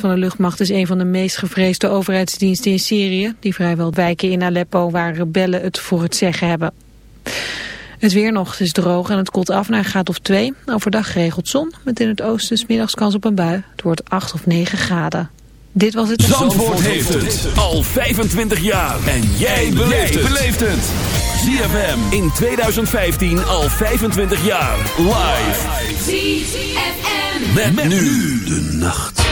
van de luchtmacht is een van de meest gevreesde overheidsdiensten in Syrië, die vrijwel wijken in Aleppo waar rebellen het voor het zeggen hebben. Het weer nog, het is droog en het koelt af naar een graad of 2. Overdag geregeld zon, met in het oosten smiddags kans op een bui. Het wordt 8 of 9 graden. Dit was het... Zandvoort, Zandvoort heeft het al 25 jaar. En jij beleeft het. ZFM in 2015 al 25 jaar. Live. ZFM. Met, met nu de nacht.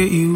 at you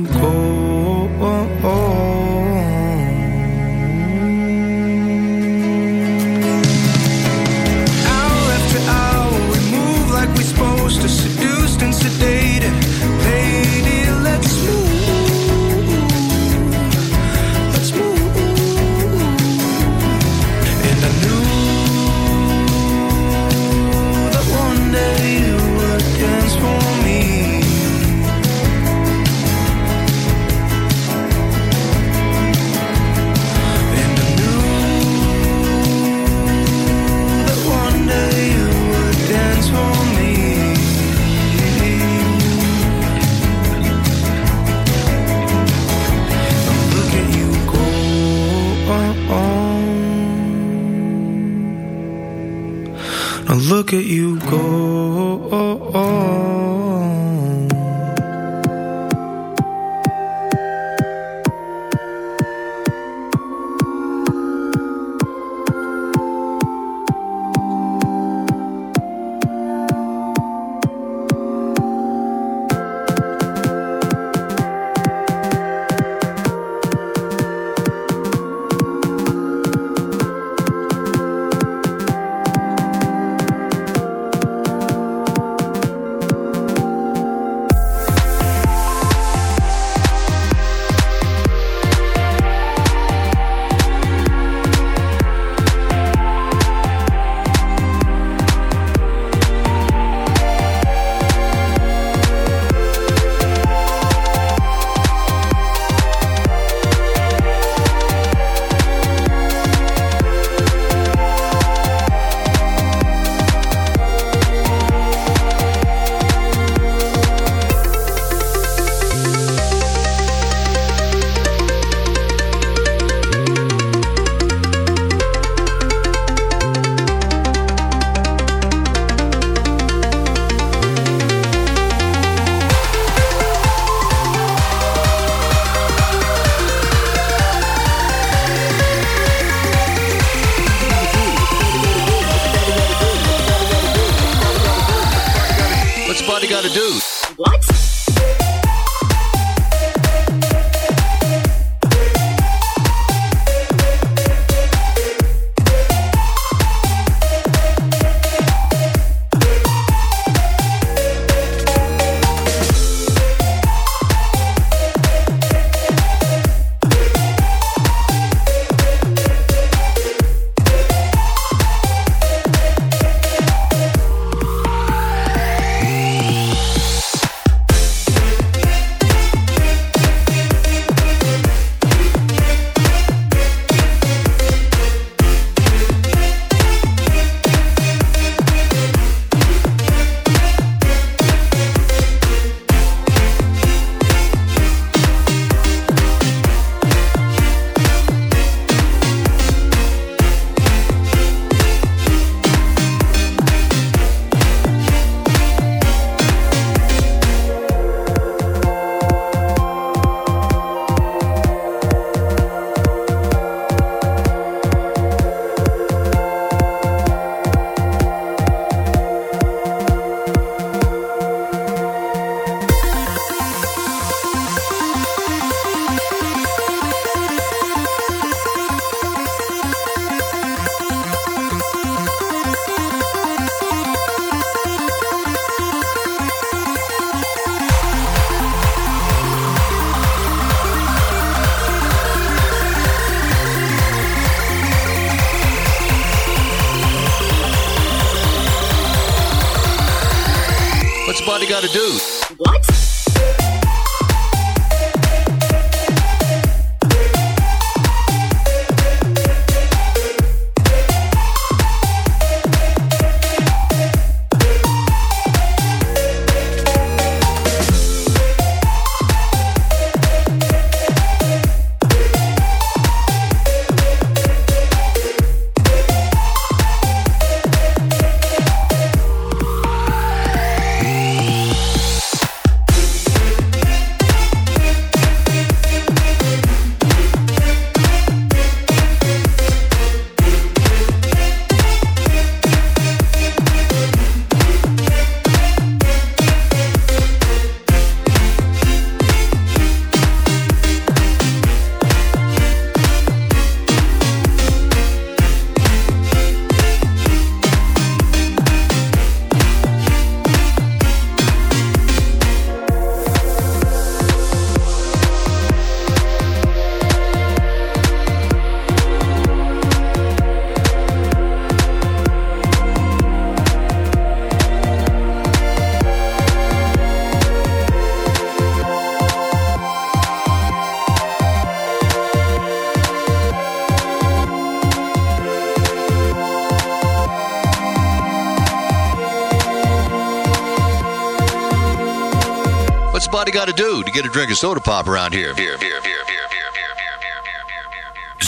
got to do to get a drink of soda pop around here? Here, here, here,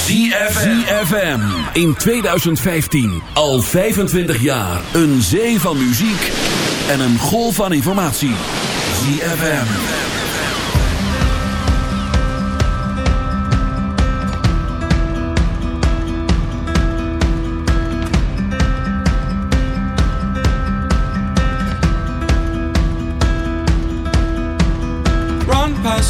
ZFM. in 2015. Al 25 jaar. Een zee van muziek en een golf van informatie. ZFM.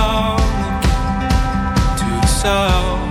belong to yourself.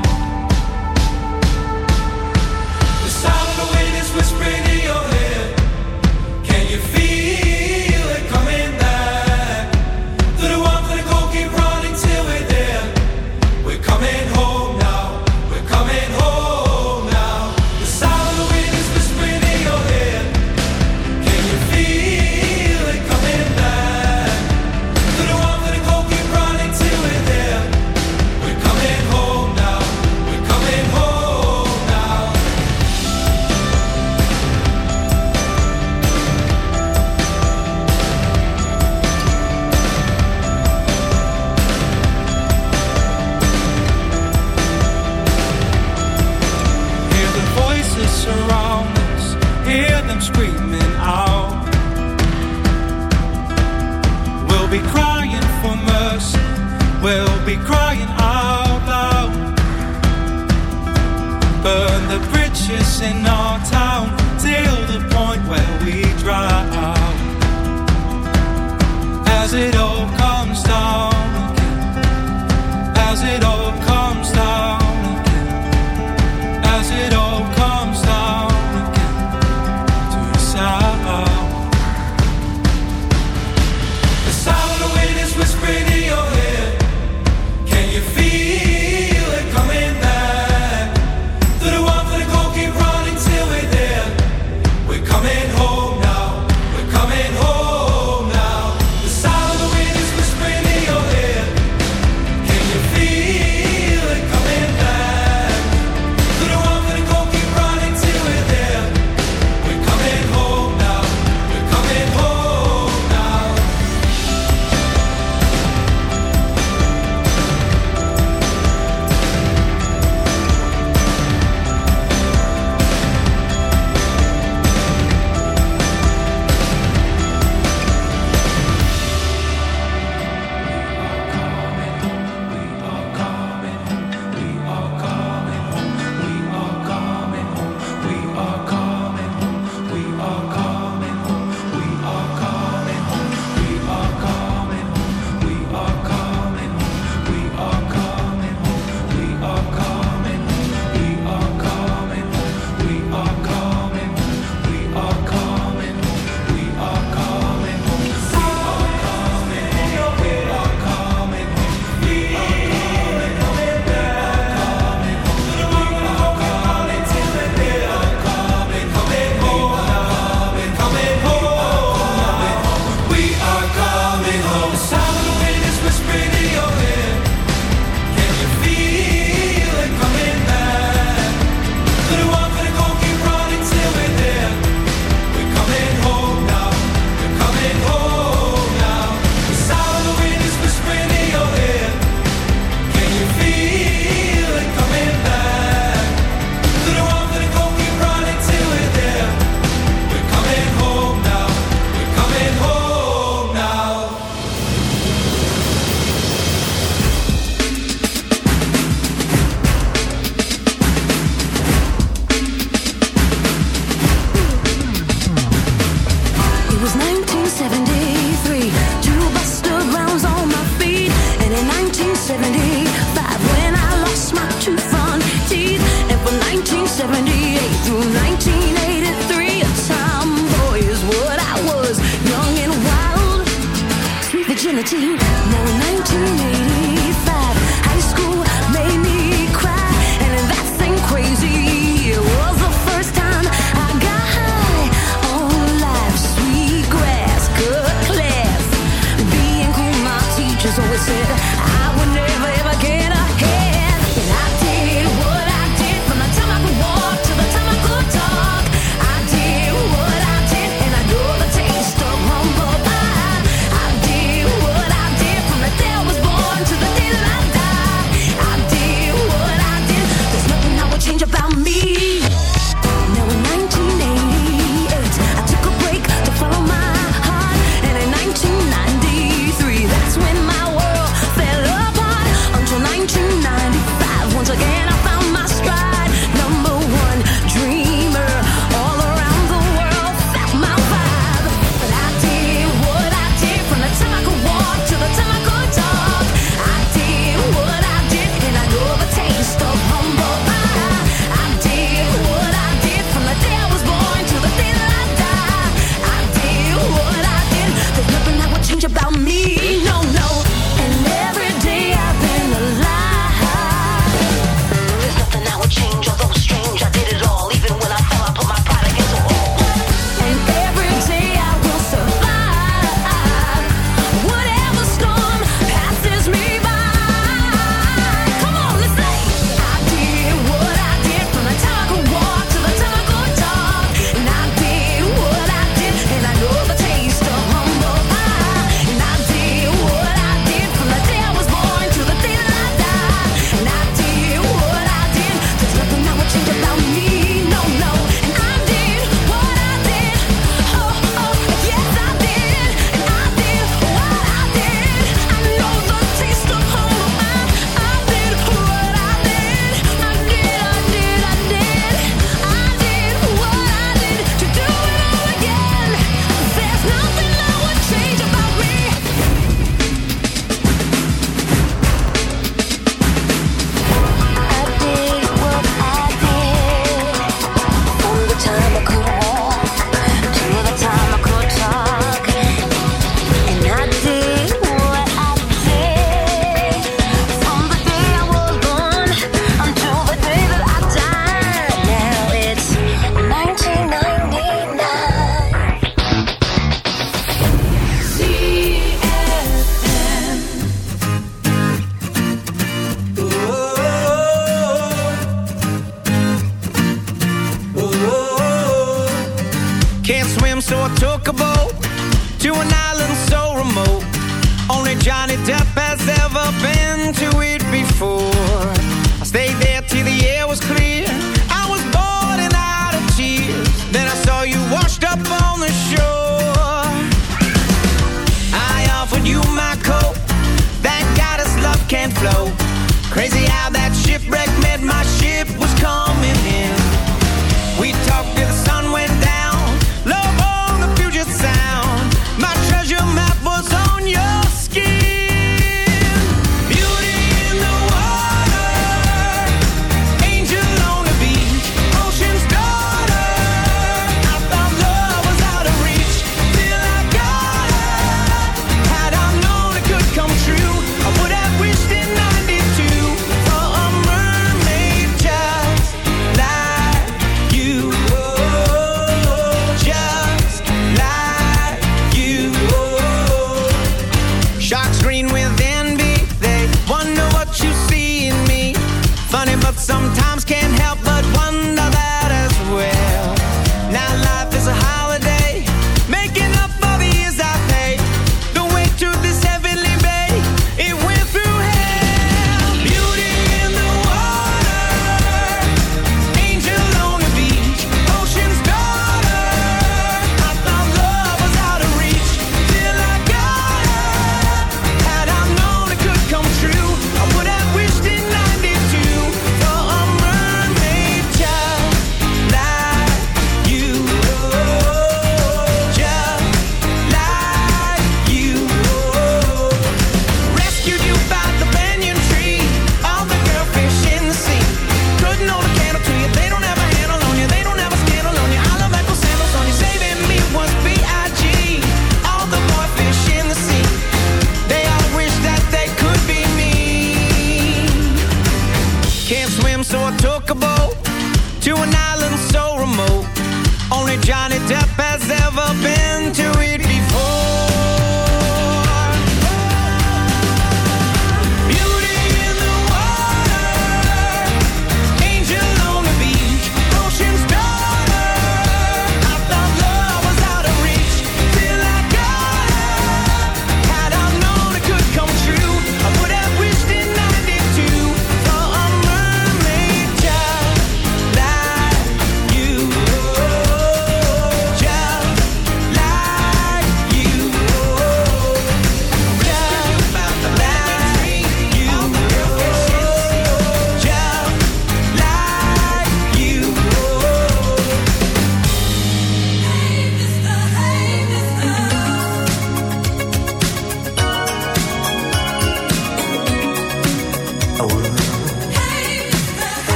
Sometimes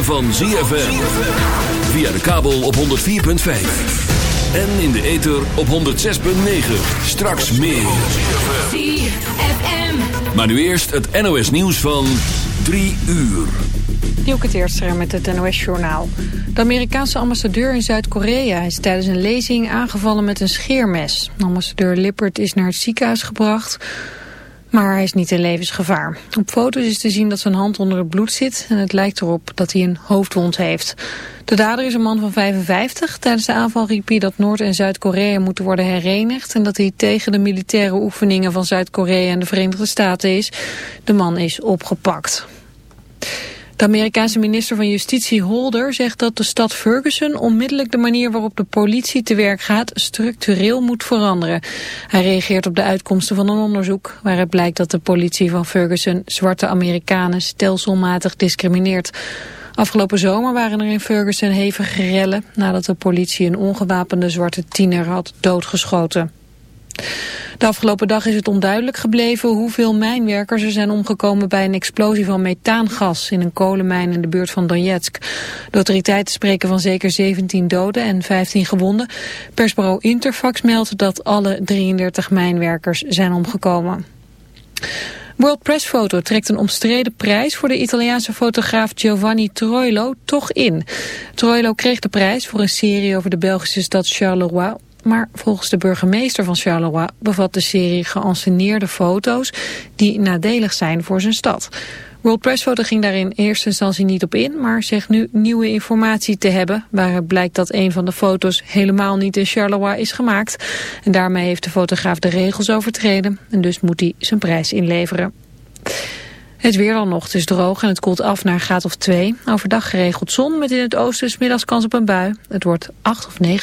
van ZFM. Via de kabel op 104.5. En in de ether op 106.9. Straks meer. ZFM. Maar nu eerst het NOS nieuws van 3 uur. Dielke Teerstra met het NOS-journaal. De Amerikaanse ambassadeur in Zuid-Korea is tijdens een lezing aangevallen met een scheermes. Ambassadeur Lippert is naar het ziekenhuis gebracht maar hij is niet in levensgevaar. Op foto's is te zien dat zijn hand onder het bloed zit en het lijkt erop dat hij een hoofdwond heeft. De dader is een man van 55. Tijdens de aanval riep hij dat Noord- en Zuid-Korea moeten worden herenigd... en dat hij tegen de militaire oefeningen van Zuid-Korea en de Verenigde Staten is. De man is opgepakt. De Amerikaanse minister van Justitie Holder zegt dat de stad Ferguson onmiddellijk de manier waarop de politie te werk gaat structureel moet veranderen. Hij reageert op de uitkomsten van een onderzoek waaruit blijkt dat de politie van Ferguson zwarte Amerikanen stelselmatig discrimineert. Afgelopen zomer waren er in Ferguson hevige rellen nadat de politie een ongewapende zwarte tiener had doodgeschoten. De afgelopen dag is het onduidelijk gebleven hoeveel mijnwerkers er zijn omgekomen bij een explosie van methaangas in een kolenmijn in de buurt van Donetsk. De autoriteiten spreken van zeker 17 doden en 15 gewonden. Persbureau Interfax meldt dat alle 33 mijnwerkers zijn omgekomen. World Press Photo trekt een omstreden prijs voor de Italiaanse fotograaf Giovanni Troilo toch in. Troilo kreeg de prijs voor een serie over de Belgische stad Charleroi maar volgens de burgemeester van Charleroi bevat de serie geanceneerde foto's die nadelig zijn voor zijn stad. World Press Photo ging daar in eerste instantie niet op in, maar zegt nu nieuwe informatie te hebben, waaruit blijkt dat een van de foto's helemaal niet in Charleroi is gemaakt. En daarmee heeft de fotograaf de regels overtreden en dus moet hij zijn prijs inleveren. Het weer dan nog, het is droog en het koelt af naar een graad of 2. Overdag geregeld zon met in het oosten 's middags kans op een bui. Het wordt 8 of 9